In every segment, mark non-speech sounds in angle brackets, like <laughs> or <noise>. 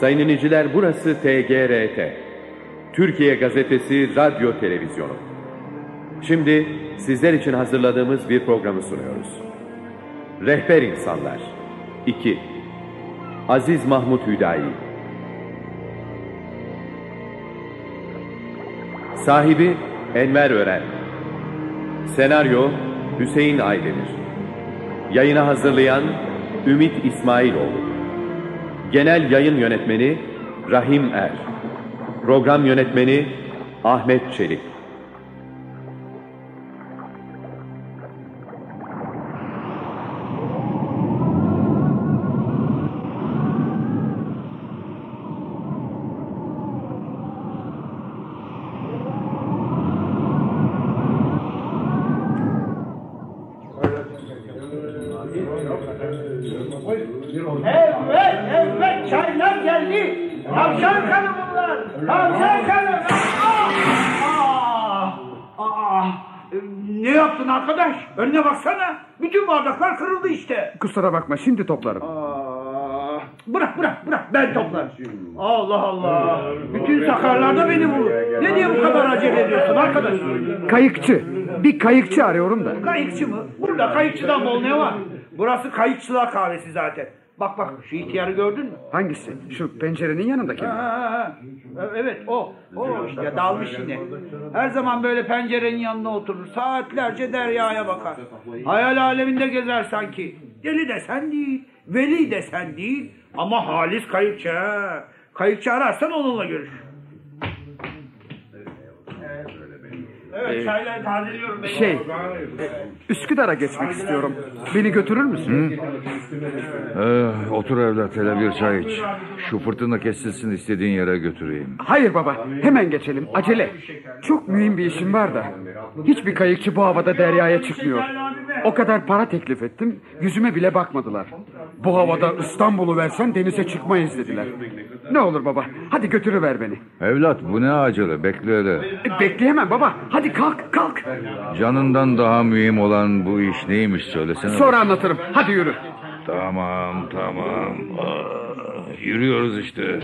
Sayın dinleyiciler burası TGRT. Türkiye Gazetesi Radyo Televizyonu. Şimdi sizler için hazırladığımız bir programı sunuyoruz. Rehber İnsanlar 2 Aziz Mahmut Hüdayi Sahibi Enver Ören Senaryo Hüseyin Aydemir Yayına hazırlayan Ümit İsmailoğlu Genel Yayın Yönetmeni Rahim Er. Program Yönetmeni Ahmet Çelik Kusura bakma şimdi toplarım. Aa, bırak bırak bırak ben toplarım. Allah Allah. Bütün sakarlar da beni bulur. Ne diye bu kadar acele ediyorsun arkadaş? Kayıkçı. Bir kayıkçı arıyorum da. Kayıkçı mı? Burada kayıkçıdan bol ne var? Burası kayıkçılar kahvesi zaten. Bak bak şu ihtiyarı gördün mü? Hangisi? Şu pencerenin yanındaki mi? Ha, ha, ha. Evet o. O işte dalmış yine. Her zaman böyle pencerenin yanına oturur. Saatlerce deryaya bakar. Hayal aleminde gezer sanki. Deli desen değil. Veli desen değil. Ama halis kayıkçı. Kayıkçı ararsan onunla görüş. Evet çayları tazeliyorum. ben. Şey, Üsküdar'a geçmek istiyorum. Beni götürür müsün? Ee, otur evlat hele bir çay iç. Şu fırtına kesilsin istediğin yere götüreyim. Hayır baba, hemen geçelim. Acele. Çok mühim bir işim var da. Hiçbir kayıkçı bu havada deryaya çıkmıyor. O kadar para teklif ettim, yüzüme bile bakmadılar. Bu havada İstanbul'u versen denize çıkmayız dediler. Ne olur baba, hadi götürüver beni. Evlat bu ne acele bekle hele. E, bekleyemem baba, hadi kalk kalk. Canından daha mühim olan bu iş neymiş söylesene. Sonra anlatırım, hadi yürü. Tamam tamam. Aa, yürüyoruz işte.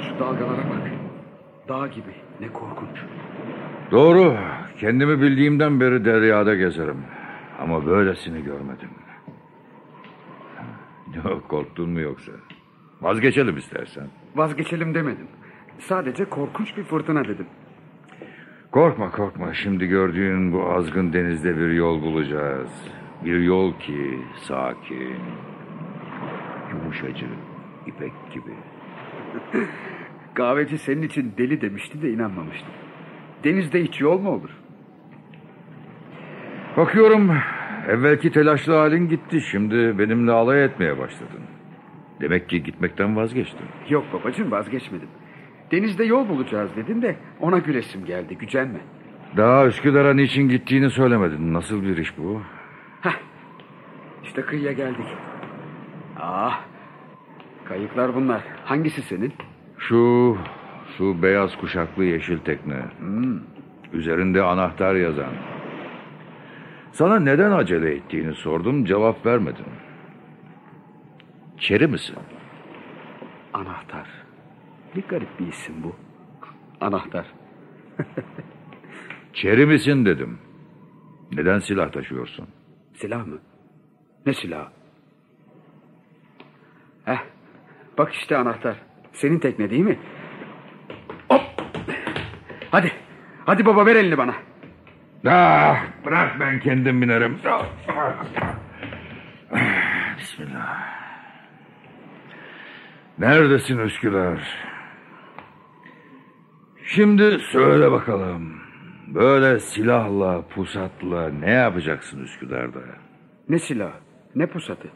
Şu dalgalara bak. Dağ gibi, ne korkunç. Doğru. Kendimi bildiğimden beri deryada gezerim. Ama böylesini görmedim. Yok korktun mu yoksa? Vazgeçelim istersen. Vazgeçelim demedim. Sadece korkunç bir fırtına dedim. Korkma korkma. Şimdi gördüğün bu azgın denizde bir yol bulacağız. Bir yol ki sakin, yumuşacık, ipek gibi. <laughs> Kahveci senin için deli demişti de inanmamıştım. Denizde hiç yol mu olur? Bakıyorum evvelki telaşlı halin gitti. Şimdi benimle alay etmeye başladın. Demek ki gitmekten vazgeçtin. Yok babacığım vazgeçmedim. Denizde yol bulacağız dedin de ona gülesim geldi gücenme. Daha Üsküdar'a niçin gittiğini söylemedin. Nasıl bir iş bu? Heh, işte kıyıya geldik. Ah, kayıklar bunlar. Hangisi senin? Şu, şu beyaz kuşaklı yeşil tekne. Üzerinde anahtar yazan. Sana neden acele ettiğini sordum, cevap vermedin. Çeri misin? Anahtar. Ne garip bir isim bu. Anahtar. <laughs> Çeri misin dedim. Neden silah taşıyorsun? Silah mı? Ne silah? Heh, bak işte anahtar. Senin tekne değil mi? Hop! Hadi, hadi baba ver elini bana. Ah, bırak ben kendim binerim. Bismillah. Neredesin Üsküdar? Şimdi söyle bakalım. Böyle silahla, pusatla ne yapacaksın Üsküdar'da? Ne silah, ne pusatı.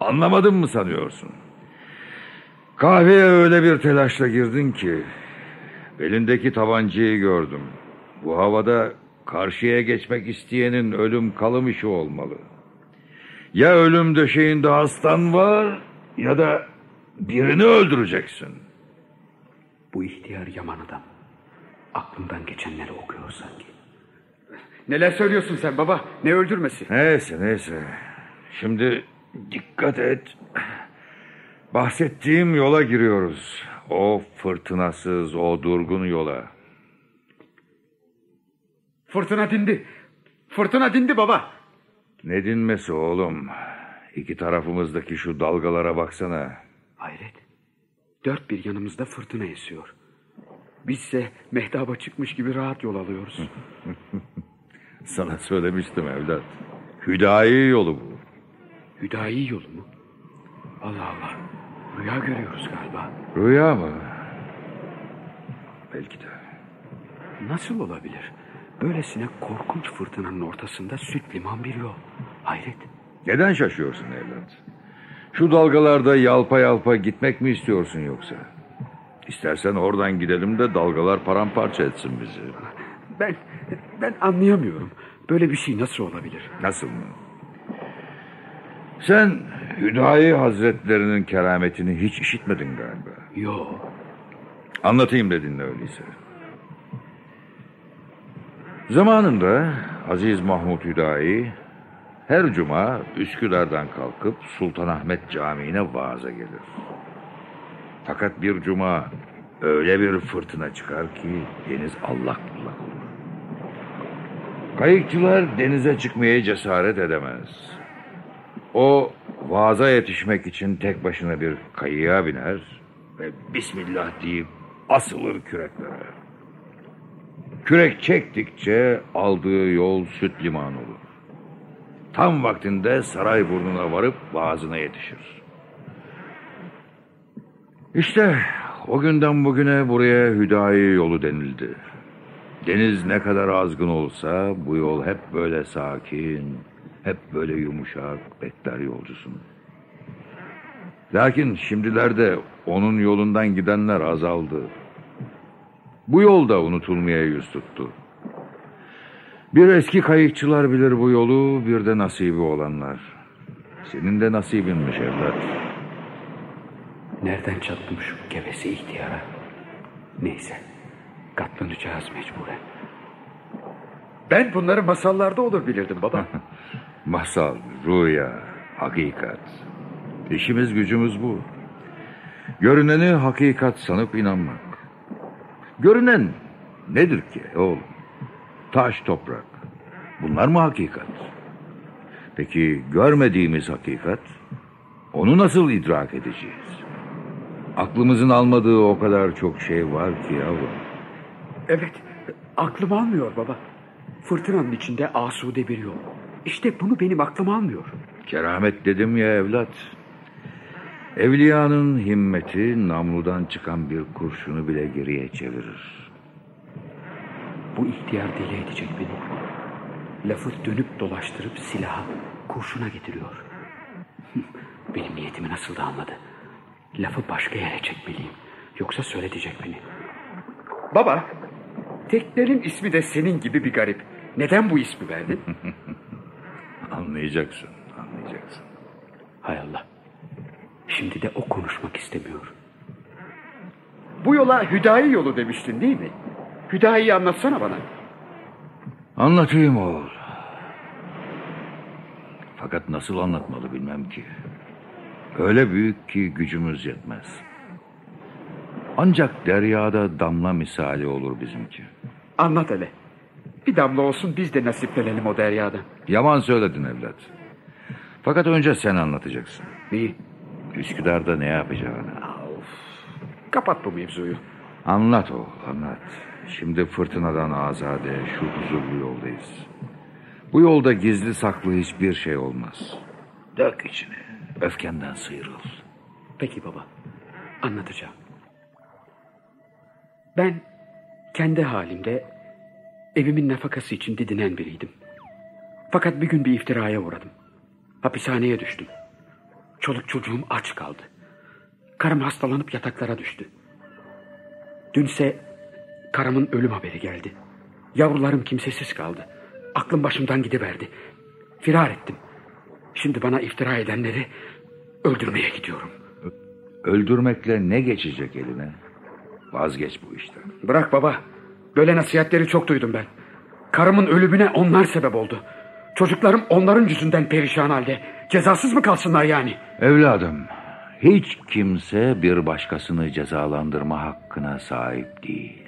Anlamadın mı sanıyorsun? Kahveye öyle bir telaşla girdin ki... ...belindeki tabancayı gördüm. Bu havada karşıya geçmek isteyenin ölüm kalım işi olmalı. Ya ölüm döşeğinde hastan var... ...ya da birini öldüreceksin. Bu ihtiyar yaman adam. Aklından geçenleri okuyor sanki. Neler söylüyorsun sen baba? Ne öldürmesi? Neyse neyse. Şimdi dikkat et. Bahsettiğim yola giriyoruz. O fırtınasız, o durgun yola. Fırtına dindi. Fırtına dindi baba. Ne dinmesi oğlum? İki tarafımızdaki şu dalgalara baksana. Hayret. Dört bir yanımızda fırtına esiyor. Bizse mehtaba çıkmış gibi rahat yol alıyoruz. <laughs> Sana söylemiştim evlat. Hüdayi yolu bu. Hüdayi yolu mu? Allah Allah. Rüya görüyoruz galiba. Rüya mı? Belki de. Nasıl olabilir? Böylesine korkunç fırtınanın ortasında süt liman bir yol. Hayret. Neden şaşıyorsun evlat? Şu dalgalarda yalpa yalpa gitmek mi istiyorsun yoksa? İstersen oradan gidelim de dalgalar paramparça etsin bizi. Ben ben anlayamıyorum. Böyle bir şey nasıl olabilir? Nasıl mı? Sen Hüdayi Hazretlerinin kerametini hiç işitmedin galiba. Yo. Anlatayım da dinle öyleyse. Zamanında Aziz Mahmut Hüdayi her cuma Üsküdar'dan kalkıp Sultanahmet Camii'ne vaaza gelir. Fakat bir cuma öyle bir fırtına çıkar ki deniz allak bullak olur. Kayıkçılar denize çıkmaya cesaret edemez. O vaaza yetişmek için tek başına bir kayığa biner ve Bismillah deyip asılır küreklere. Kürek çektikçe aldığı yol süt liman olur. Tam vaktinde saray burnuna varıp vaazına yetişir. İşte o günden bugüne buraya Hüdayi yolu denildi. Deniz ne kadar azgın olsa bu yol hep böyle sakin, hep böyle yumuşak, bekler yolcusun. Lakin şimdilerde onun yolundan gidenler azaldı. Bu yol da unutulmaya yüz tuttu. Bir eski kayıkçılar bilir bu yolu, bir de nasibi olanlar. Senin de nasibinmiş evlat. Nereden çattım şu gevesi ihtiyara? Neyse. Katlanacağız mecburen. Ben bunları masallarda olur bilirdim baba. <laughs> Masal, rüya, hakikat. İşimiz gücümüz bu. Görüneni hakikat sanıp inanmak. Görünen nedir ki oğlum? Taş, toprak. Bunlar mı hakikat? Peki görmediğimiz hakikat? Onu nasıl idrak edeceğiz? Aklımızın almadığı o kadar çok şey var ki yavrum. evet. Aklım almıyor baba. Fırtınanın içinde asude bir yol. İşte bunu benim aklım almıyor. Keramet dedim ya evlat. Evliyanın himmeti namludan çıkan bir kurşunu bile geriye çevirir. Bu ihtiyar deli edecek beni. Lafı dönüp dolaştırıp silaha, kurşuna getiriyor. <laughs> Benim niyetimi nasıl da anladı. Lafı başka yere çekmeliyim. Yoksa söyletecek beni. Baba, teknenin ismi de senin gibi bir garip. Neden bu ismi verdin? <laughs> Anlayacaksın, anlayacaksın. Hay Allah. Şimdi de o konuşmak istemiyor. Bu yola Hüdayi yolu demiştin değil mi? Hüdayi'yi anlatsana bana. Anlatayım oğul. Fakat nasıl anlatmalı bilmem ki. Öyle büyük ki gücümüz yetmez. Ancak deryada damla misali olur bizimki. Anlat hele. Bir damla olsun biz de nasiplenelim o deryadan. Yaman söyledin evlat. Fakat önce sen anlatacaksın. Neyi? Üsküdar'da ne yapacağını. Kapat bu mevzuyu. Anlat oğul anlat. Şimdi fırtınadan azade şu huzurlu yoldayız. Bu yolda gizli saklı hiçbir şey olmaz. Dök içini. Öfkenden sıyrıl. Peki baba. Anlatacağım. Ben kendi halimde evimin nafakası için didinen biriydim. Fakat bir gün bir iftiraya uğradım. Hapishaneye düştüm. Çoluk çocuğum aç kaldı. Karım hastalanıp yataklara düştü. Dünse karımın ölüm haberi geldi. Yavrularım kimsesiz kaldı. Aklım başımdan gidiverdi. Firar ettim. Şimdi bana iftira edenleri öldürmeye gidiyorum. Öldürmekle ne geçecek eline? Vazgeç bu işten. Bırak baba. Böyle nasihatleri çok duydum ben. Karımın ölümüne onlar sebep oldu. Çocuklarım onların yüzünden perişan halde. Cezasız mı kalsınlar yani? Evladım, hiç kimse bir başkasını cezalandırma hakkına sahip değil.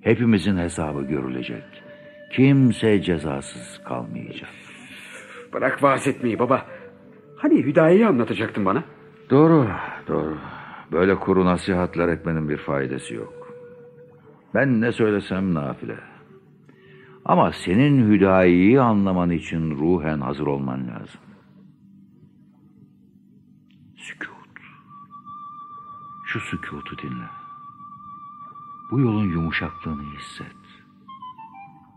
Hepimizin hesabı görülecek. Kimse cezasız kalmayacak. Bırak vaaz etmeyi baba. Hani Hüdayi'yi anlatacaktın bana? Doğru, doğru. Böyle kuru nasihatler etmenin bir faydası yok. Ben ne söylesem nafile. Ama senin Hüdayi'yi anlaman için ruhen hazır olman lazım. Sükut. Şu sükutu dinle. Bu yolun yumuşaklığını hisset.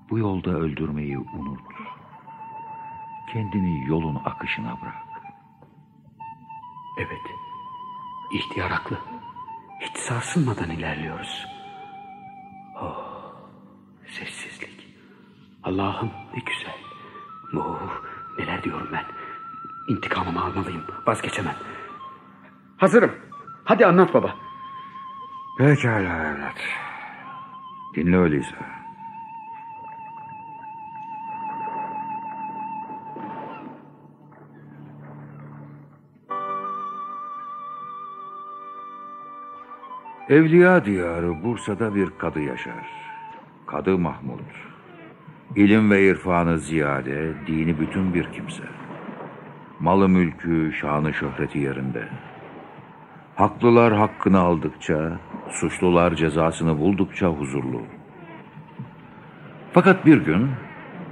Bu yolda öldürmeyi unut. Kendini yolun akışına bırak. Evet. İhtiyar haklı. Hiç sarsılmadan ilerliyoruz. Oh, sessizlik. Allah'ım ne güzel. Oh, neler diyorum ben. İntikamımı almalıyım. Vazgeçemem. Hazırım. Hadi anlat baba. Pekala evlat. Dinle öyleyse. Evliya diyarı Bursa'da bir kadı yaşar. Kadı Mahmud. İlim ve irfanı ziyade, dini bütün bir kimse. Malı mülkü, şanı şöhreti yerinde. Haklılar hakkını aldıkça, suçlular cezasını buldukça huzurlu. Fakat bir gün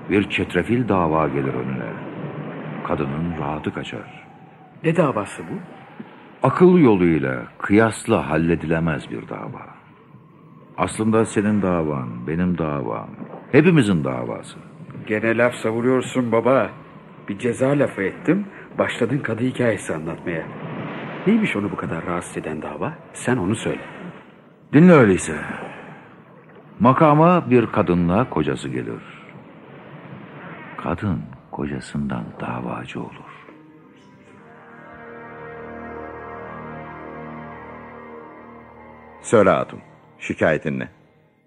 bir çetrefil dava gelir önüne. Kadının rahatı kaçar. Ne davası bu? Akıl yoluyla kıyasla halledilemez bir dava. Aslında senin davan, benim davam, hepimizin davası. Gene laf savuruyorsun baba. Bir ceza lafı ettim. Başladın kadı hikayesi anlatmaya. Neymiş onu bu kadar rahatsız eden dava? Sen onu söyle. Dinle öyleyse. Makama bir kadınla kocası gelir. Kadın kocasından davacı olur. Söyle hatun. Şikayetin ne?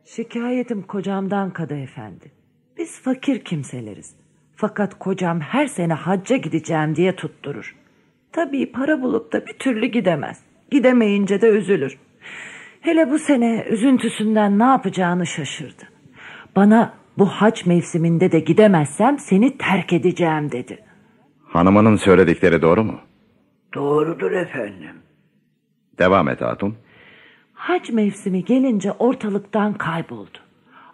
Şikayetim kocamdan kadı efendi. Biz fakir kimseleriz. Fakat kocam her sene hacca gideceğim diye tutturur. Tabii para bulup da bir türlü gidemez. Gidemeyince de üzülür. Hele bu sene üzüntüsünden ne yapacağını şaşırdı. Bana bu hac mevsiminde de gidemezsem seni terk edeceğim dedi. Hanımının söyledikleri doğru mu? Doğrudur efendim. Devam et hatun. Hac mevsimi gelince ortalıktan kayboldu.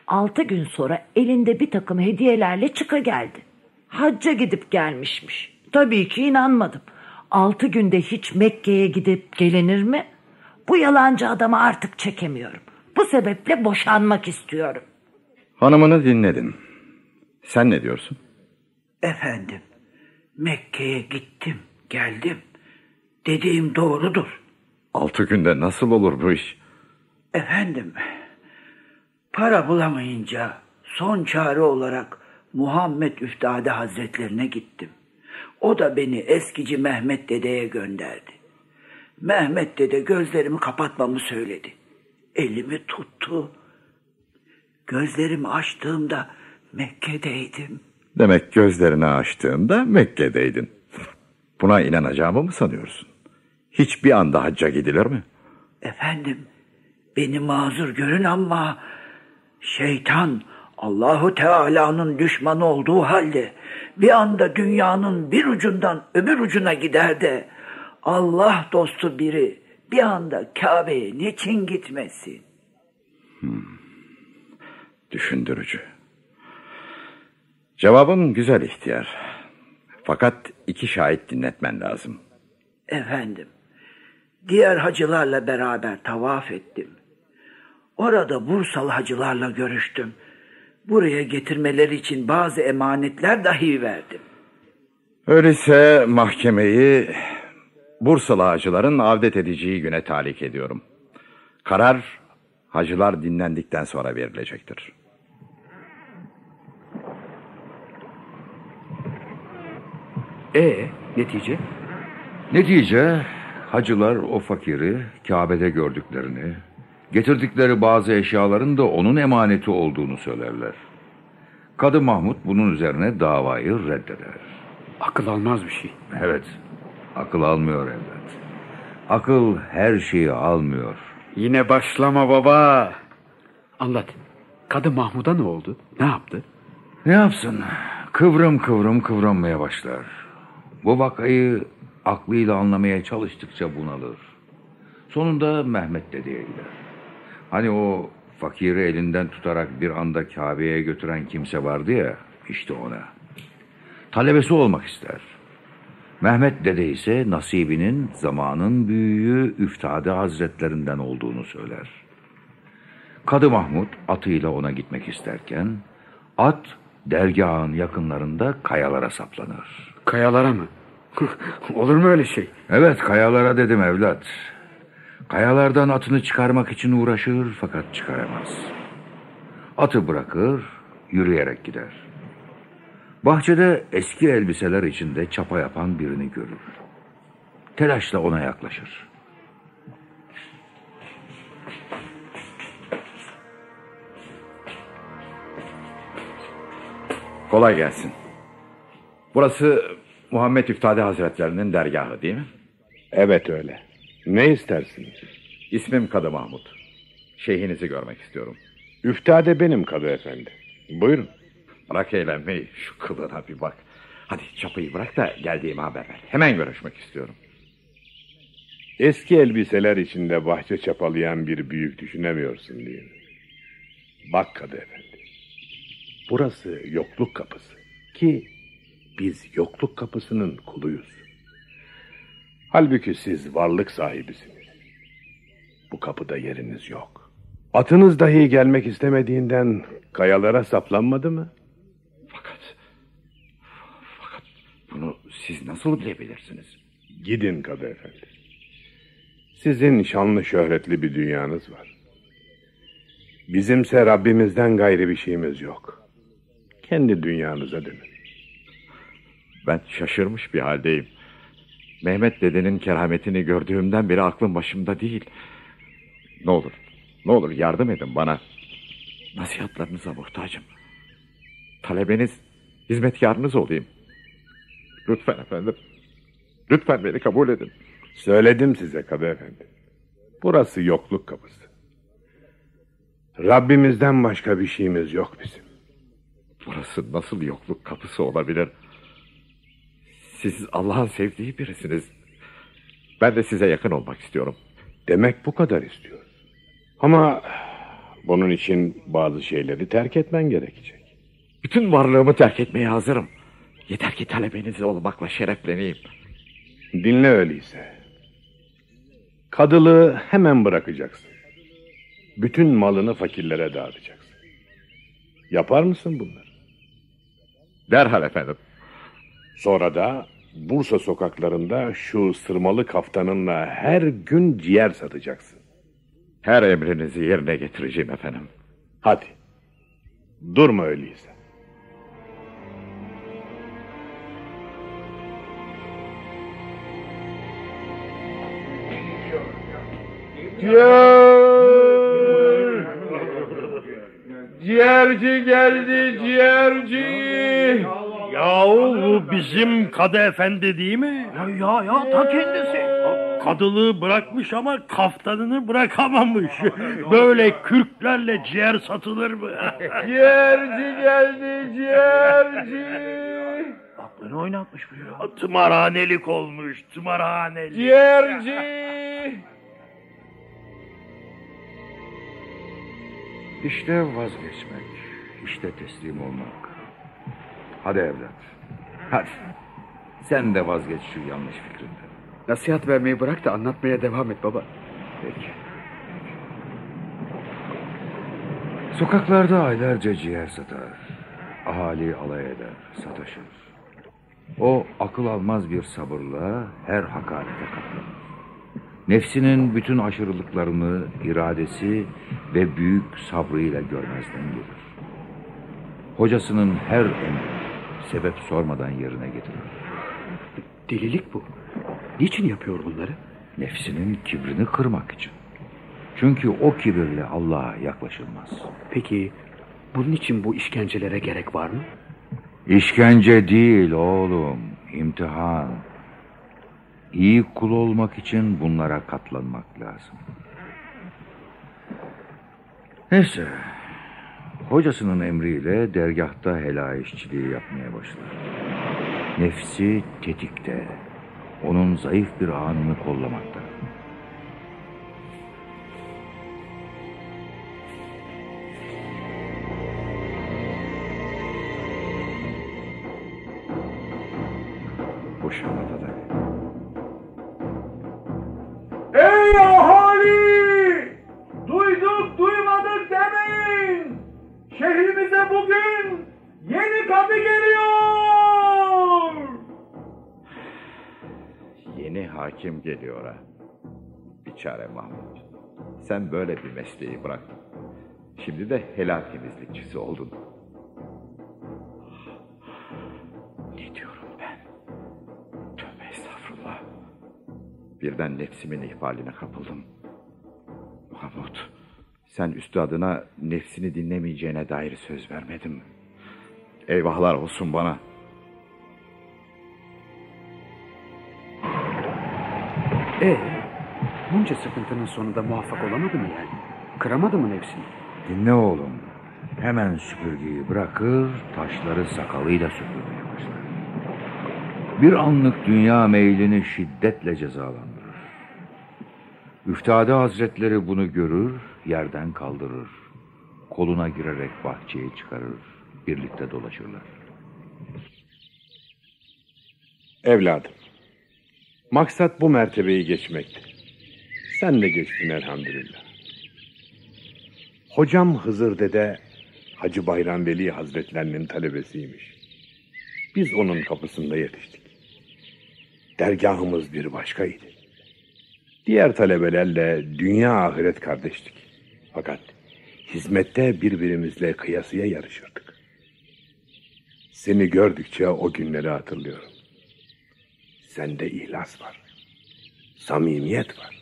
Altı gün sonra elinde bir takım hediyelerle çıka geldi. Hacca gidip gelmişmiş. Tabii ki inanmadım. Altı günde hiç Mekke'ye gidip gelinir mi? Bu yalancı adamı artık çekemiyorum. Bu sebeple boşanmak istiyorum. Hanımını dinledin. Sen ne diyorsun? Efendim, Mekke'ye gittim, geldim. Dediğim doğrudur. Altı günde nasıl olur bu iş? Efendim, para bulamayınca son çare olarak Muhammed Üftade Hazretlerine gittim. O da beni eskici Mehmet Dede'ye gönderdi. Mehmet Dede gözlerimi kapatmamı söyledi. Elimi tuttu. Gözlerimi açtığımda Mekke'deydim. Demek gözlerini açtığında Mekke'deydin. Buna inanacağımı mı sanıyorsun? Hiçbir anda hacca gidilir mi? Efendim, beni mazur görün ama şeytan Allahu Teala'nın düşmanı olduğu halde bir anda dünyanın bir ucundan öbür ucuna gider de Allah dostu biri bir anda Kabe'ye niçin gitmesin? Düşündürücü. Cevabın güzel ihtiyar. Fakat iki şahit dinletmen lazım. Efendim, diğer hacılarla beraber tavaf ettim. Orada Bursalı hacılarla görüştüm. Buraya getirmeleri için bazı emanetler dahi verdim. Öyleyse mahkemeyi Bursalı hacıların avdet edeceği güne talik ediyorum. Karar hacılar dinlendikten sonra verilecektir. E netice? Netice hacılar o fakiri Kabe'de gördüklerini, getirdikleri bazı eşyaların da onun emaneti olduğunu söylerler. Kadı Mahmut bunun üzerine davayı reddeder. Akıl almaz bir şey. Evet, akıl almıyor evlat. Akıl her şeyi almıyor. Yine başlama baba. Anlat. Kadı Mahmud'a ne oldu? Ne yaptı? Ne yapsın? Kıvrım kıvrım kıvranmaya başlar. Bu vakayı aklıyla anlamaya çalıştıkça bunalır. Sonunda Mehmet dedeye gider. Hani o fakiri elinden tutarak bir anda Kabe'ye götüren kimse vardı ya, işte ona. Talebesi olmak ister. Mehmet dede ise nasibinin zamanın büyüğü Üftade Hazretlerinden olduğunu söyler. Kadı Mahmut atıyla ona gitmek isterken at dergahın yakınlarında kayalara saplanır. Kayalara mı? <laughs> Olur mu öyle şey? Evet kayalara dedim evlat. Kayalardan atını çıkarmak için uğraşır fakat çıkaramaz. Atı bırakır yürüyerek gider. Bahçede eski elbiseler içinde çapa yapan birini görür. Telaşla ona yaklaşır. Kolay gelsin. Burası Muhammed İftade Hazretlerinin dergahı değil mi? Evet öyle. Ne istersiniz? İsmim Kadı Mahmut. Şeyhinizi görmek istiyorum. Üftade benim kadı efendi. Buyurun. Bırak eğlenmeyi. Şu kılına bir bak. Hadi çapayı bırak da geldiğimi haber ver. Hemen görüşmek istiyorum. Eski elbiseler içinde bahçe çapalayan bir büyük düşünemiyorsun mi? Bak kadı efendi. Burası yokluk kapısı. Ki biz yokluk kapısının kuluyuz. Halbuki siz varlık sahibisiniz. Bu kapıda yeriniz yok. Atınız dahi gelmek istemediğinden kayalara saplanmadı mı? Fakat... Fakat bunu siz nasıl bilebilirsiniz? Gidin kadı efendi. Sizin şanlı şöhretli bir dünyanız var. Bizimse Rabbimizden gayrı bir şeyimiz yok. Kendi dünyanıza dönün. Ben şaşırmış bir haldeyim. Mehmet dedenin kerametini gördüğümden beri aklım başımda değil. Ne olur, ne olur yardım edin bana. Nasihatlarınıza muhtacım. Talebeniz, hizmetkarınız olayım. Lütfen efendim. Lütfen beni kabul edin. Söyledim size kadı efendi. Burası yokluk kapısı. Rabbimizden başka bir şeyimiz yok bizim. Burası nasıl yokluk kapısı olabilir? Siz Allah'ın sevdiği birisiniz. Ben de size yakın olmak istiyorum. Demek bu kadar istiyoruz. Ama bunun için bazı şeyleri terk etmen gerekecek. Bütün varlığımı terk etmeye hazırım. Yeter ki talebeniz olmakla şerefleneyim. Dinle öyleyse. Kadılığı hemen bırakacaksın. Bütün malını fakirlere dağıtacaksın. Yapar mısın bunları? Derhal efendim. Sonra da Bursa sokaklarında şu sırmalı kaftanınla her gün ciğer satacaksın. Her emrinizi yerine getireceğim efendim. Hadi. Durma öyleyse. Ciğer! Ciğerci geldi ciğerci. Yahu bu bizim kadı efendi değil mi? Ya ya ya ta kendisi. Kadılığı bırakmış ama kaftanını bırakamamış. Böyle kürklerle ciğer satılır mı? <laughs> Ciğerci geldi ciğerci. Aklını oynatmış bu ya. Tımarhanelik olmuş tımarhanelik. Ciğerci. İşte vazgeçmek, işte teslim olmak. Hadi evlat, hadi. Sen de vazgeç şu yanlış fikrinden. Nasihat vermeyi bırak da anlatmaya devam et baba. Peki. Sokaklarda aylarca ciğer satar. Ahali alay eder, sataşır. O akıl almaz bir sabırla her hakarete katlanır. Nefsinin bütün aşırılıklarını iradesi ve büyük sabrıyla görmezden gelir. Hocasının her emri sebep sormadan yerine getirir. Delilik bu. Niçin yapıyor bunları? Nefsinin kibrini kırmak için. Çünkü o kibirle Allah'a yaklaşılmaz. Peki Bunun için bu işkencelere gerek var mı? İşkence değil oğlum, imtihan. İyi kul olmak için bunlara katlanmak lazım. Neyse, hocasının emriyle dergahta helal işçiliği yapmaya başladı. Nefsi tetikte, onun zayıf bir anını kollamakta. Biçare Mahmut. Sen böyle bir mesleği bıraktın. Şimdi de helal temizlikçisi oldun. Ne diyorum ben? Tövbe estağfurullah. Birden nefsimin ihbaline kapıldım. Mahmut, sen üstadına nefsini dinlemeyeceğine dair söz vermedin. Eyvahlar olsun bana. Ee, bunca sıkıntının sonunda muvaffak olamadı mı yani? Kıramadı mı nefsini? Dinle oğlum. Hemen süpürgeyi bırakır, taşları sakalıyla süpürmeye başlar. Bir anlık dünya meylini şiddetle cezalandırır. Üftade Hazretleri bunu görür, yerden kaldırır. Koluna girerek bahçeye çıkarır, birlikte dolaşırlar. Evladım, maksat bu mertebeyi geçmekti. Sen de geçtin elhamdülillah. Hocam Hızır Dede, Hacı Bayram Veli Hazretlerinin talebesiymiş. Biz onun kapısında yetiştik. Dergahımız bir başkaydı. Diğer talebelerle dünya ahiret kardeştik. Fakat hizmette birbirimizle kıyasıya yarışırdık. Seni gördükçe o günleri hatırlıyorum. Sende ihlas var. Samimiyet var.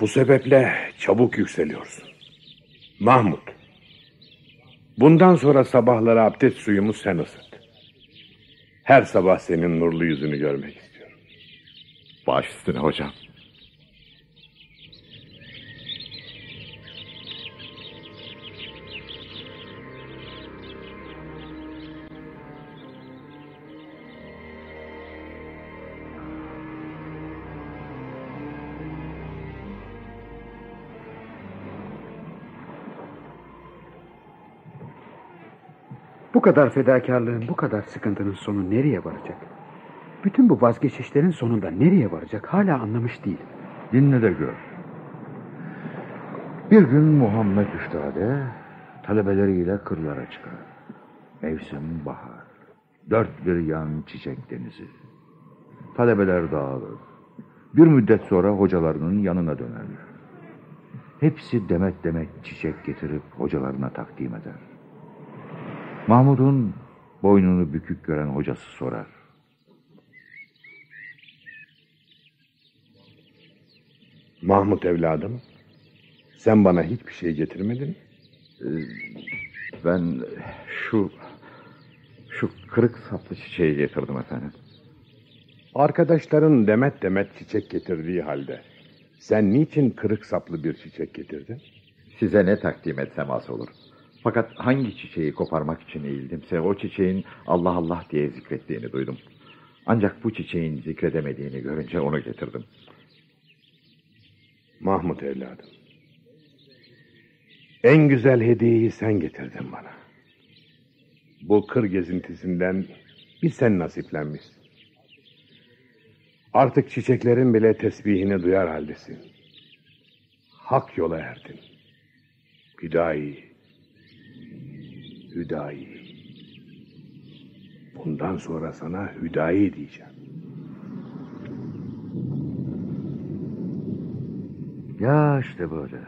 Bu sebeple çabuk yükseliyorsun. Mahmut. Bundan sonra sabahları abdest suyumu sen ısıt. Her sabah senin nurlu yüzünü görmek istiyorum. Baş üstüne hocam. Bu kadar fedakarlığın, bu kadar sıkıntının sonu nereye varacak? Bütün bu vazgeçişlerin sonunda nereye varacak hala anlamış değilim. Dinle de gör. Bir gün Muhammed Üstade talebeleriyle kırlara çıkar. Mevsim bahar. Dört bir yan çiçek denizi. Talebeler dağılır. Bir müddet sonra hocalarının yanına dönerler. Hepsi demet demet çiçek getirip hocalarına takdim eder. Mahmud'un boynunu bükük gören hocası sorar. Mahmut evladım, sen bana hiçbir şey getirmedin. Ee, Ben şu şu kırık saplı çiçeği getirdim efendim. Arkadaşların demet demet çiçek getirdiği halde sen niçin kırık saplı bir çiçek getirdin? Size ne takdim etsem az olur. Fakat hangi çiçeği koparmak için eğildimse o çiçeğin Allah Allah diye zikrettiğini duydum. Ancak bu çiçeğin zikredemediğini görünce onu getirdim. Mahmut evladım. En güzel hediyeyi sen getirdin bana. Bu kır gezintisinden bir sen nasiplenmişsin. Artık çiçeklerin bile tesbihini duyar haldesin. Hak yola erdin. Hüdayi. Hüdayi. Bundan sonra sana Hüdayi diyeceğim. Ya işte böyle.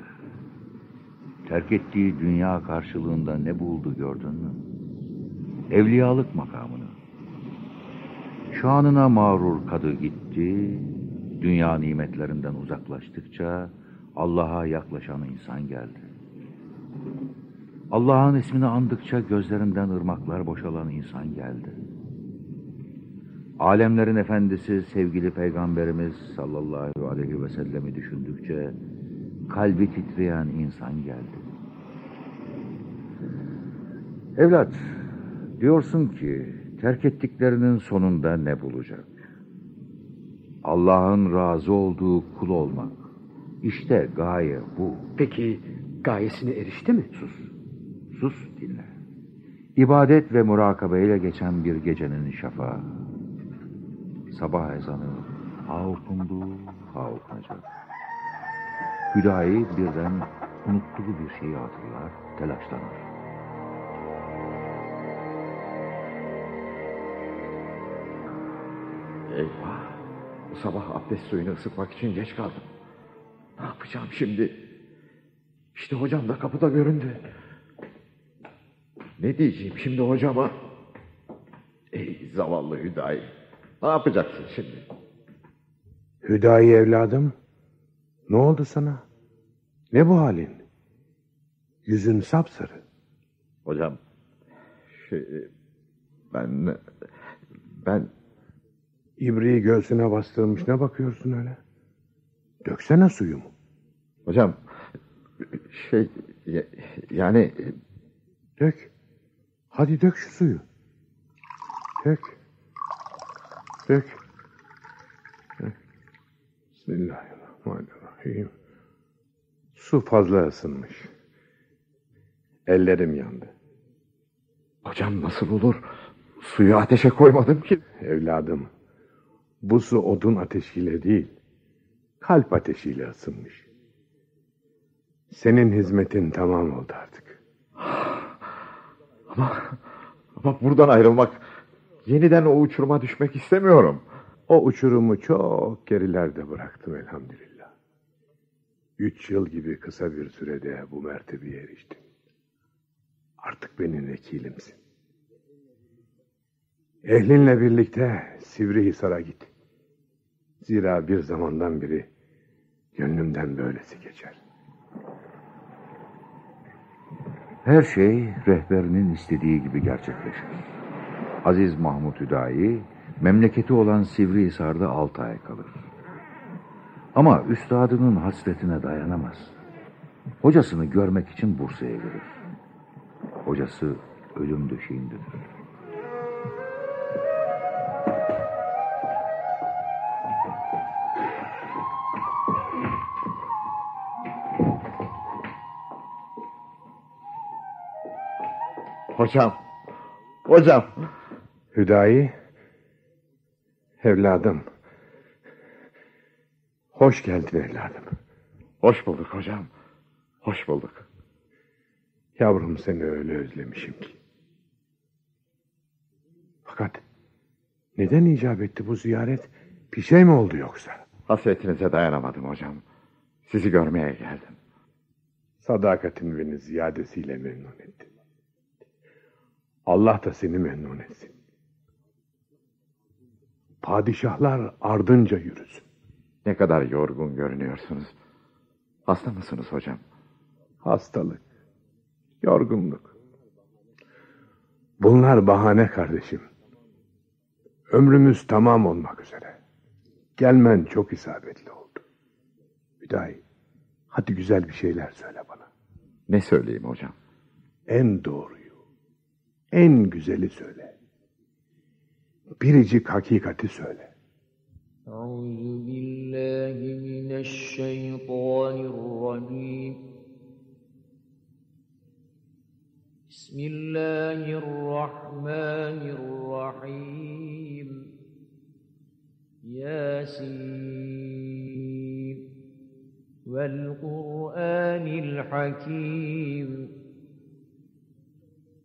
Terk ettiği dünya karşılığında ne buldu gördün mü? Evliyalık makamını. Şanına mağrur kadı gitti, dünya nimetlerinden uzaklaştıkça Allah'a yaklaşan insan geldi. Allah'ın ismini andıkça gözlerinden ırmaklar boşalan insan geldi. Alemlerin efendisi sevgili peygamberimiz sallallahu aleyhi ve sellemi düşündükçe kalbi titreyen insan geldi. Evlat, diyorsun ki terk ettiklerinin sonunda ne bulacak? Allah'ın razı olduğu kul olmak. İşte gaye bu. Peki gayesine erişti mi? Sus. Sus dinle. İbadet ve murakabeyle geçen bir gecenin şafağı. Sabah ezanı ha okundu, ha okunacak. Hüdayi birden unuttuğu bir şeyi hatırlar, telaşlanır. Eyvah. Bu sabah abdest suyunu ısıtmak için geç kaldım. Ne yapacağım şimdi? İşte hocam da kapıda göründü. Ne diyeceğim şimdi hocama? Ey zavallı Hüdayi. Ne yapacaksın şimdi? Hüdayi evladım. Ne oldu sana? Ne bu halin? Yüzün sapsarı. Hocam şey ben ben İbriği göğsüne bastırmış ne bakıyorsun öyle? Döksene suyumu. hocam şey yani Dök. Hadi dök şu suyu. Dök. Dök. Dök. Bismillahirrahmanirrahim. Su fazla ısınmış. Ellerim yandı. hocam nasıl olur? Suyu ateşe koymadım ki. Evladım, bu su odun ateşiyle değil, kalp ateşiyle ısınmış. Senin hizmetin tamam oldu artık. Ama, ama buradan ayrılmak, yeniden o uçuruma düşmek istemiyorum. O uçurumu çok gerilerde bıraktım elhamdülillah. Üç yıl gibi kısa bir sürede bu mertebeye eriştim. Artık benim vekilimsin. Ehlinle birlikte Sivrihisar'a git. Zira bir zamandan beri gönlümden böylesi geçer. Her şey rehberinin istediği gibi gerçekleşir. Aziz Mahmut Hüdayi, memleketi olan Sivrihisar'da altı ay kalır. Ama üstadının hasretine dayanamaz. Hocasını görmek için Bursa'ya gelir. Hocası ölüm döşeğindedir. Hocam, hocam. Hüdayi, evladım. Hoş geldin evladım. Hoş bulduk hocam. Hoş bulduk. Yavrum seni öyle özlemişim ki. Fakat neden icap etti bu ziyaret? Bir şey mi oldu yoksa? Hasretinize dayanamadım hocam. Sizi görmeye geldim. Sadakatin beni ziyadesiyle memnun etti. Allah da seni memnun etsin. Padişahlar ardınca yürüsün. Ne kadar yorgun görünüyorsunuz. Hasta mısınız hocam? Hastalık, yorgunluk. Bunlar bahane kardeşim. Ömrümüz tamam olmak üzere. Gelmen çok isabetli oldu. Hüdayi, hadi güzel bir şeyler söyle bana. Ne söyleyeyim hocam? En doğruyu, En güzeli söyle. Biricik hakikati söyle. Euzu billahi mineşşeytanirracim. Bismillahirrahmanirrahim. Yasin. والقرآن الحكيم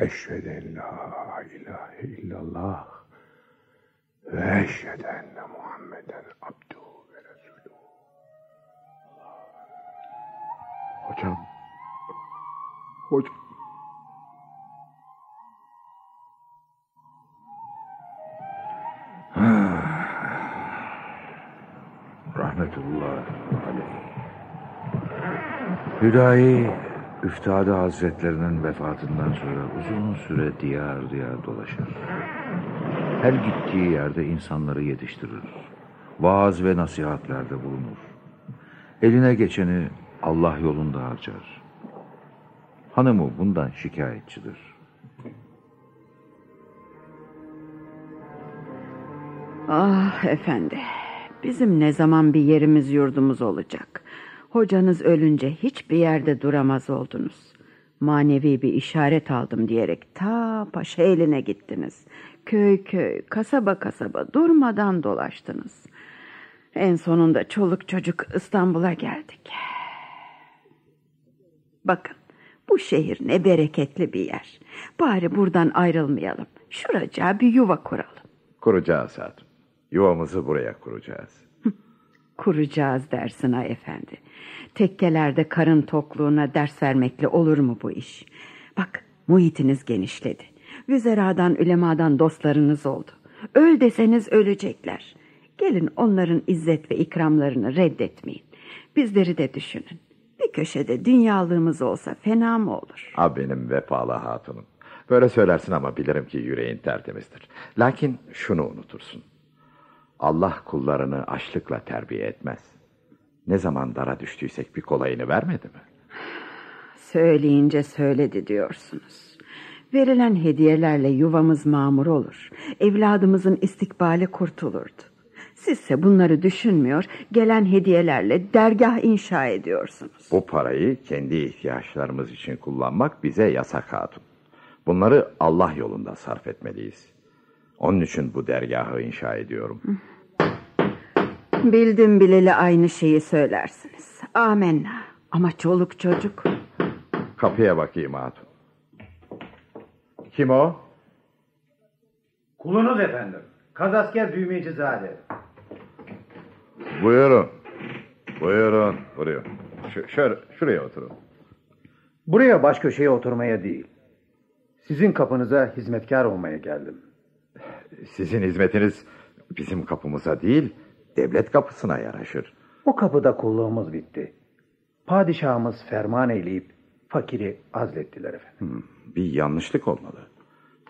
أشهد أن لا إله إلا الله وأشهد أن محمدا عبده ورسوله. Hocam, hocam, rahmetullah aleyh. Hüdayi Üftade Hazretlerinin vefatından sonra uzun süre diyar diyar dolaşır. Her gittiği yerde insanları yetiştirir. Vaaz ve nasihatlerde bulunur. Eline geçeni Allah yolunda harcar. Hanımı bundan şikayetçidir. Ah efendi, bizim ne zaman bir yerimiz yurdumuz olacak. Hocanız ölünce hiçbir yerde duramaz oldunuz. Manevi bir işaret aldım diyerek ta paşa eline gittiniz. Köy köy, kasaba kasaba durmadan dolaştınız. En sonunda çoluk çocuk İstanbul'a geldik. Bakın bu şehir ne bereketli bir yer. Bari buradan ayrılmayalım. Şuracağı bir yuva kuralım. Kuracağız hatun. Yuvamızı buraya kuracağız. Kuracağız dersin ha efendi. Tekkelerde karın tokluğuna ders vermekle olur mu bu iş? Bak muhitiniz genişledi. Vüzeradan, ülemadan dostlarınız oldu. Öl deseniz ölecekler. Gelin onların izzet ve ikramlarını reddetmeyin. Bizleri de düşünün. Bir köşede dünyalığımız olsa fena mı olur? Ha benim vefalı hatunum. Böyle söylersin ama bilirim ki yüreğin tertemizdir. Lakin şunu unutursun. Allah kullarını açlıkla terbiye etmez. Ne zaman dara düştüysek bir kolayını vermedi mi? Söyleyince söyledi diyorsunuz. Verilen hediyelerle yuvamız mamur olur. Evladımızın istikbali kurtulurdu. Sizse bunları düşünmüyor, gelen hediyelerle dergah inşa ediyorsunuz. Bu parayı kendi ihtiyaçlarımız için kullanmak bize yasak hatun. Bunları Allah yolunda sarf etmeliyiz. Onun için bu dergahı inşa ediyorum. Bildim bileli aynı şeyi söylersiniz. Amenna. Ama çoluk çocuk. Kapıya bakayım hatun. Kim o? Kulunuz efendim. Kazasker Düğmecizade. Buyurun. Buyurun. Buyurun. Şu, şöyle, şuraya oturun. Buraya baş köşeye oturmaya değil. Sizin kapınıza hizmetkar olmaya geldim. Sizin hizmetiniz bizim kapımıza değil, devlet kapısına yaraşır. O kapıda kulluğumuz bitti. Padişahımız ferman eyleyip fakiri azlettiler efendim. Hmm, bir yanlışlık olmalı.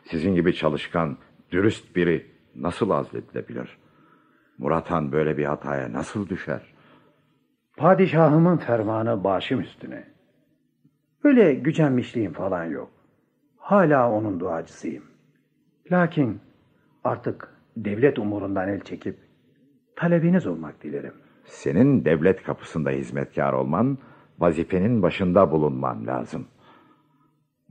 Sizin gibi çalışkan, dürüst biri nasıl azledilebilir? Murat Han böyle bir hataya nasıl düşer? Padişahımın fermanı başım üstüne. Öyle gücenmişliğim falan yok. Hala onun duacısıyım. Lakin artık devlet umurundan el çekip talebiniz olmak dilerim. Senin devlet kapısında hizmetkar olman, vazifenin başında bulunman lazım.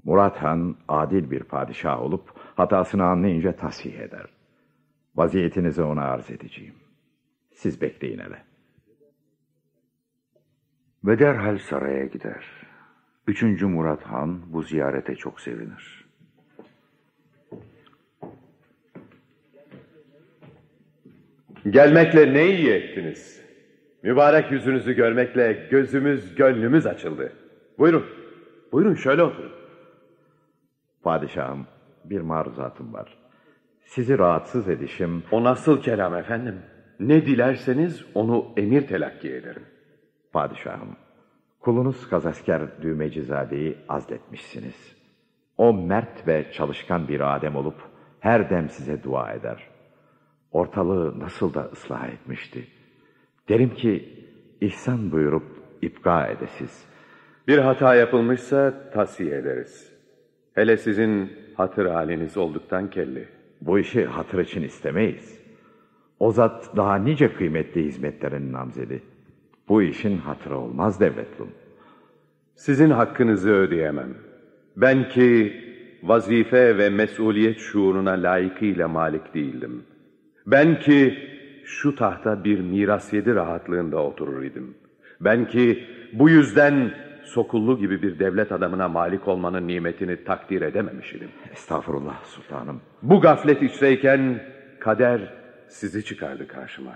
Murat Han adil bir padişah olup hatasını anlayınca tasih eder. Vaziyetinizi ona arz edeceğim. Siz bekleyin hele. Ve derhal saraya gider. Üçüncü Murat Han bu ziyarete çok sevinir. Gelmekle ne iyi ettiniz. Mübarek yüzünüzü görmekle gözümüz, gönlümüz açıldı. Buyurun, buyurun şöyle oturun. Padişahım, bir maruzatım var. Sizi rahatsız edişim... O nasıl kelam efendim? Ne dilerseniz onu emir telakki ederim. Padişahım, kulunuz Kazasker Düğmecizade'yi azletmişsiniz. O mert ve çalışkan bir adem olup her dem size dua eder. Ortalığı nasıl da ıslah etmişti. Derim ki ihsan buyurup ipka edesiz. Bir hata yapılmışsa tavsiye ederiz. Hele sizin hatır haliniz olduktan kelli. Bu işi hatır için istemeyiz. O zat daha nice kıymetli hizmetlerin namzedi. Bu işin hatırı olmaz devletlum. Sizin hakkınızı ödeyemem. Ben ki vazife ve mesuliyet şuuruna layıkıyla malik değildim. Ben ki şu tahta bir miras yedi rahatlığında oturur idim. Ben ki bu yüzden Sokullu gibi bir devlet adamına malik olmanın nimetini takdir edememiş idim. Estağfurullah sultanım. Bu gaflet içreyken kader sizi çıkardı karşıma.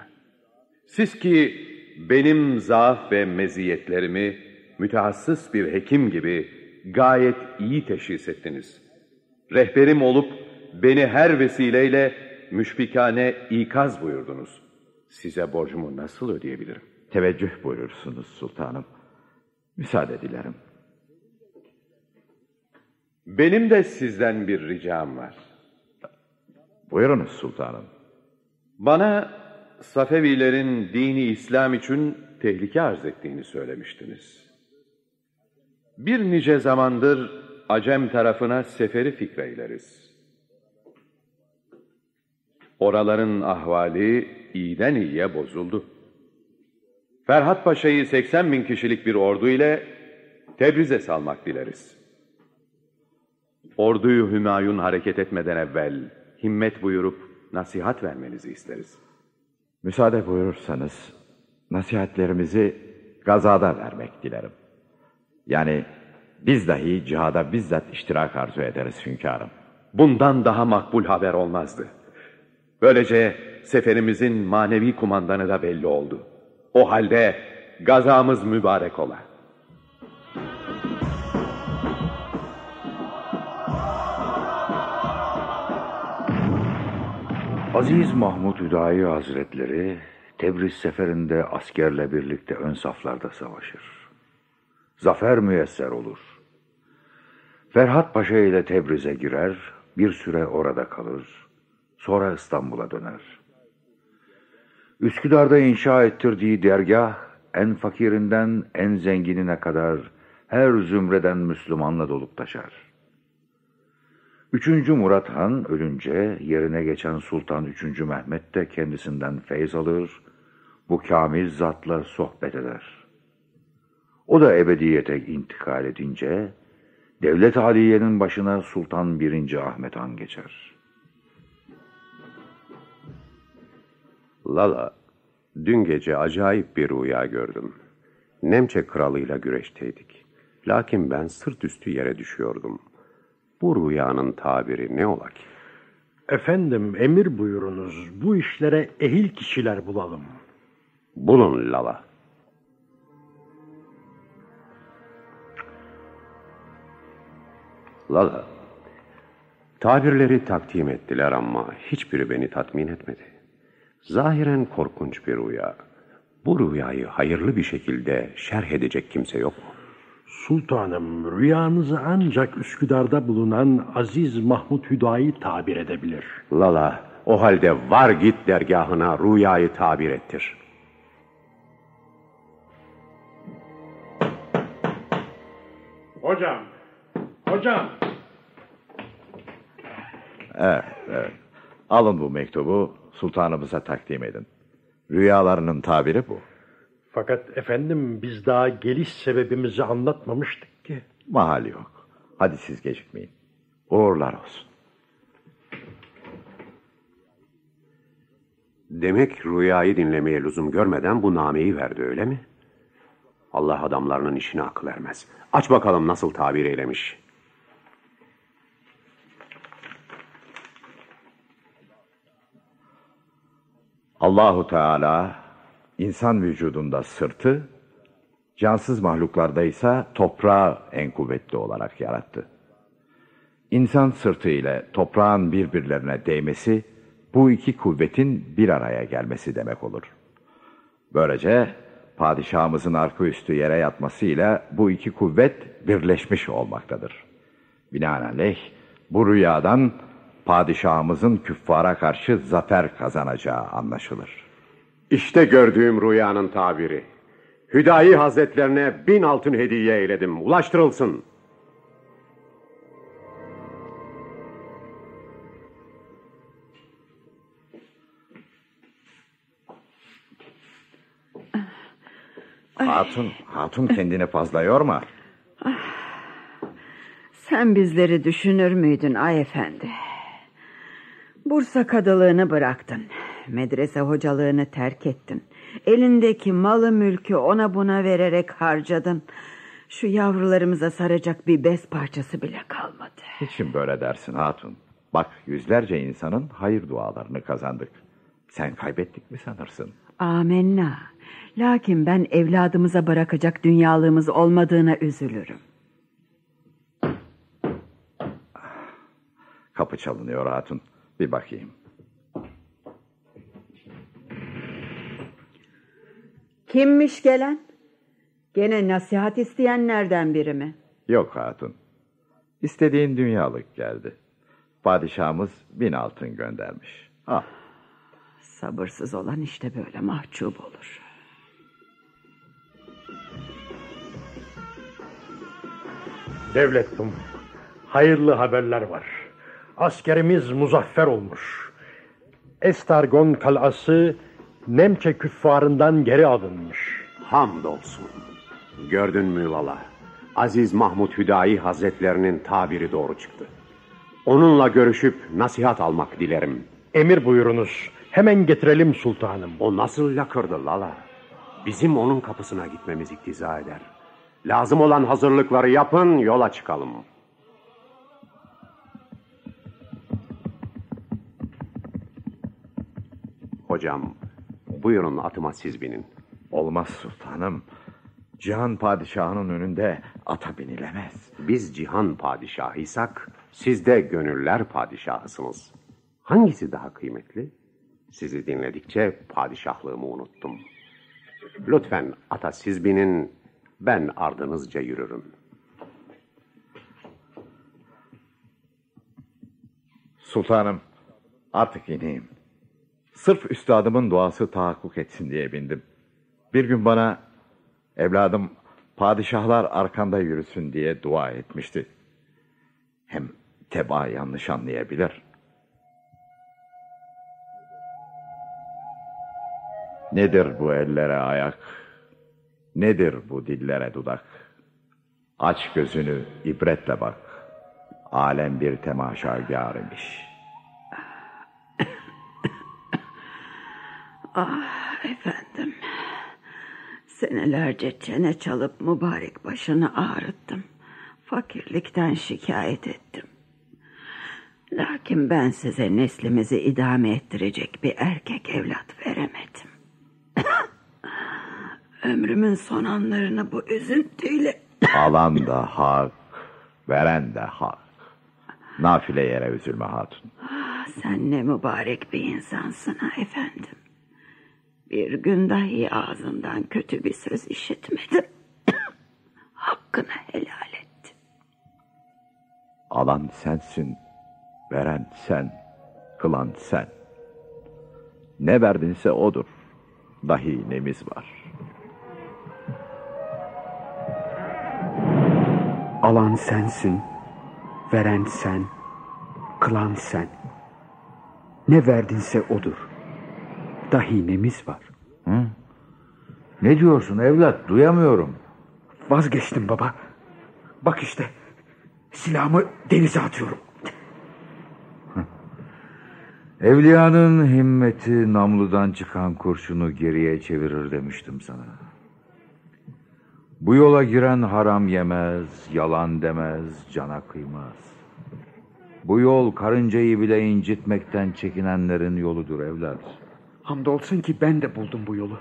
Siz ki benim zaaf ve meziyetlerimi mütehassıs bir hekim gibi gayet iyi teşhis ettiniz. Rehberim olup beni her vesileyle müşfikane ikaz buyurdunuz. Size borcumu nasıl ödeyebilirim? Teveccüh buyurursunuz sultanım. Müsaade dilerim. Benim de sizden bir ricam var. Buyurunuz sultanım. Bana Safevilerin dini İslam için tehlike arz ettiğini söylemiştiniz. Bir nice zamandır Acem tarafına seferi fikreyleriz. Oraların ahvali iyiden iyiye bozuldu. Ferhat Paşa'yı 80 bin kişilik bir ordu ile Tebriz'e salmak dileriz. Orduyu Hümayun hareket etmeden evvel himmet buyurup nasihat vermenizi isteriz. Müsaade buyurursanız nasihatlerimizi gazada vermek dilerim. Yani biz dahi cihada bizzat iştirak arzu ederiz hünkârım. Bundan daha makbul haber olmazdı. Böylece seferimizin manevi kumandanı da belli oldu. O halde gazamız mübarek ola. Aziz Mahmud Hüdayi Hazretleri Tebriz seferinde askerle birlikte ön saflarda savaşır. Zafer müyesser olur. Ferhat Paşa ile Tebriz'e girer, bir süre orada kalır. Sonra İstanbul'a döner. Üsküdar'da inşa ettirdiği dergah en fakirinden en zenginine kadar her zümreden Müslümanla dolup taşar. Üçüncü Murat Han ölünce yerine geçen Sultan Üçüncü Mehmet de kendisinden feyz alır, bu kamil zatla sohbet eder. O da ebediyete intikal edince devlet aliyenin başına Sultan Birinci Ahmet Han geçer. Lala, dün gece acayip bir rüya gördüm. Nemçe kralıyla güreşteydik. Lakin ben sırt üstü yere düşüyordum. Bu rüyanın tabiri ne ola ki? Efendim emir buyurunuz. Bu işlere ehil kişiler bulalım. Bulun Lala. Lala, tabirleri takdim ettiler ama hiçbiri beni tatmin etmedi. Zahiren korkunç bir rüya. Bu rüyayı hayırlı bir şekilde şerh edecek kimse yok mu? Sultanım rüyanızı ancak Üsküdar'da bulunan Aziz Mahmut Hüdayi tabir edebilir. Lala, o halde var git dergahına rüyayı tabir ettir. Hocam, hocam. Evet, evet. Alın bu mektubu sultanımıza takdim edin. Rüyalarının tabiri bu. Fakat efendim biz daha geliş sebebimizi anlatmamıştık ki. Mahal yok. Hadi siz gecikmeyin. Uğurlar olsun. Demek rüyayı dinlemeye lüzum görmeden bu nameyi verdi öyle mi? Allah adamlarının işine akıl ermez. Aç bakalım nasıl tabir eylemiş. Allahu Teala insan vücudunda sırtı, cansız mahluklarda ise toprağı en kuvvetli olarak yarattı. İnsan sırtı ile toprağın birbirlerine değmesi, bu iki kuvvetin bir araya gelmesi demek olur. Böylece padişahımızın arka üstü yere yatmasıyla bu iki kuvvet birleşmiş olmaktadır. Binaenaleyh bu rüyadan padişahımızın küffara karşı zafer kazanacağı anlaşılır. İşte gördüğüm rüyanın tabiri. Hüdayi Hazretlerine bin altın hediye eyledim. Ulaştırılsın. Hatun, hatun kendini fazla yorma. Sen bizleri düşünür müydün ay efendi? Bursa kadılığını bıraktın. Medrese hocalığını terk ettin. Elindeki malı mülkü ona buna vererek harcadın. Şu yavrularımıza saracak bir bez parçası bile kalmadı. Niçin böyle dersin hatun? Bak yüzlerce insanın hayır dualarını kazandık. Sen kaybettik mi sanırsın? Amenna. Lakin ben evladımıza bırakacak dünyalığımız olmadığına üzülürüm. Kapı çalınıyor hatun. Bir bakayım. Kimmiş gelen? Gene nasihat isteyenlerden biri mi? Yok hatun. İstediğin dünyalık geldi. Padişahımız bin altın göndermiş. Al. Sabırsız olan işte böyle mahcup olur. Devletim, hayırlı haberler var. Askerimiz muzaffer olmuş. Estargon kalası Nemçe küffarından geri alınmış. Hamdolsun. Gördün mü Lala? Aziz Mahmut Hüdayi Hazretlerinin tabiri doğru çıktı. Onunla görüşüp nasihat almak dilerim. Emir buyurunuz. Hemen getirelim sultanım. O nasıl lakırdı Lala? Bizim onun kapısına gitmemiz iktiza eder. Lazım olan hazırlıkları yapın, yola çıkalım. Hocam, buyurun atıma siz binin. Olmaz sultanım. Cihan padişahının önünde ata binilemez. Biz cihan padişahıysak, siz de gönüller padişahısınız. Hangisi daha kıymetli? Sizi dinledikçe padişahlığımı unuttum. Lütfen ata siz binin, ben ardınızca yürürüm. Sultanım, artık ineyim. Sırf üstadımın duası tahakkuk etsin diye bindim. Bir gün bana evladım padişahlar arkanda yürüsün diye dua etmişti. Hem teba yanlış anlayabilir. Nedir bu ellere ayak? Nedir bu dillere dudak? Aç gözünü ibretle bak. Alem bir temaşagâr imiş. Ah efendim. Senelerce çene çalıp mübarek başını ağrıttım. Fakirlikten şikayet ettim. Lakin ben size neslimizi idame ettirecek bir erkek evlat veremedim. <coughs> Ömrümün son anlarını bu üzüntüyle... <coughs> Alan da hak, veren de hak. Nafile yere üzülme hatun. Ah, sen ne mübarek bir insansın ha efendim. Bir gün dahi ağzından kötü bir söz işitmedim. <coughs> Hakkını helal et. Alan sensin, veren sen, kılan sen. Ne verdinse odur. Dahi nemiz var. Alan sensin, veren sen, kılan sen. Ne verdinse odur. Dahi nemiz var. Hı? Ne diyorsun evlat? Duyamıyorum. Vazgeçtim baba. Bak işte silahımı denize atıyorum. Evliyanın himmeti namludan çıkan kurşunu geriye çevirir demiştim sana. Bu yola giren haram yemez, yalan demez, cana kıymaz. Bu yol karıncayı bile incitmekten çekinenlerin yoludur evlat. Hamdolsun ki ben de buldum bu yolu.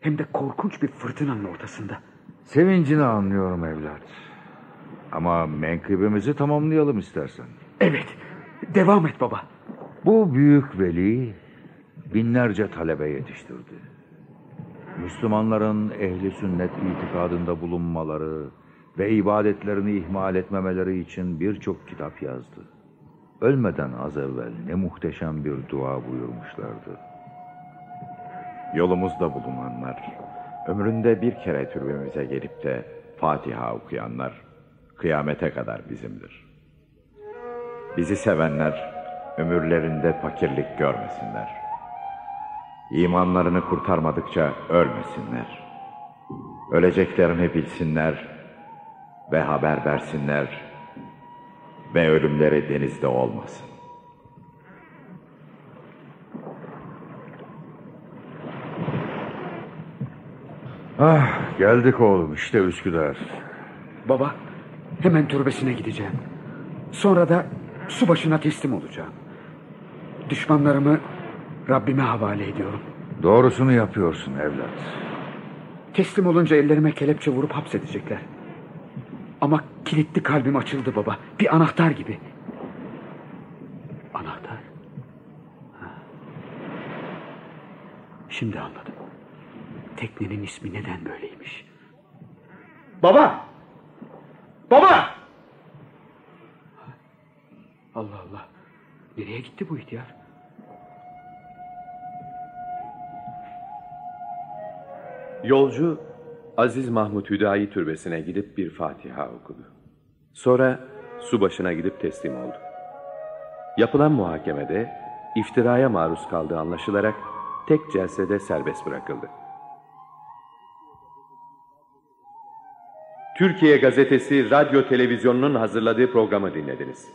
Hem de korkunç bir fırtınanın ortasında. Sevincini anlıyorum evlat. Ama menkıbimizi tamamlayalım istersen. Evet, devam et baba. Bu büyük veli binlerce talebe yetiştirdi. Müslümanların ehli sünnet itikadında bulunmaları ve ibadetlerini ihmal etmemeleri için birçok kitap yazdı. Ölmeden az evvel ne muhteşem bir dua buyurmuşlardı. Yolumuzda bulunanlar, ömründe bir kere türbemize gelip de Fatiha okuyanlar, kıyamete kadar bizimdir. Bizi sevenler, ömürlerinde fakirlik görmesinler. İmanlarını kurtarmadıkça ölmesinler. Öleceklerini bilsinler ve haber versinler ve ölümleri denizde olmasın. Ah geldik oğlum işte Üsküdar. Baba, hemen türbesine gideceğim. Sonra da su başına teslim olacağım. Düşmanlarımı Rabbime havale ediyorum. Doğrusunu yapıyorsun evlat. Teslim olunca ellerime kelepçe vurup hapsedecekler. Ama kilitli kalbim açıldı baba. Bir anahtar gibi. Anahtar? Şimdi anladım. Teknenin ismi neden böyleymiş. Baba! Baba! Allah Allah. Nereye gitti bu ihtiyar? Yolcu Aziz Mahmut Hüdayi Türbesi'ne gidip bir Fatiha okudu. Sonra su başına gidip teslim oldu. Yapılan muhakemede iftiraya maruz kaldığı anlaşılarak tek celsede serbest bırakıldı. Türkiye Gazetesi Radyo Televizyonu'nun hazırladığı programı dinlediniz.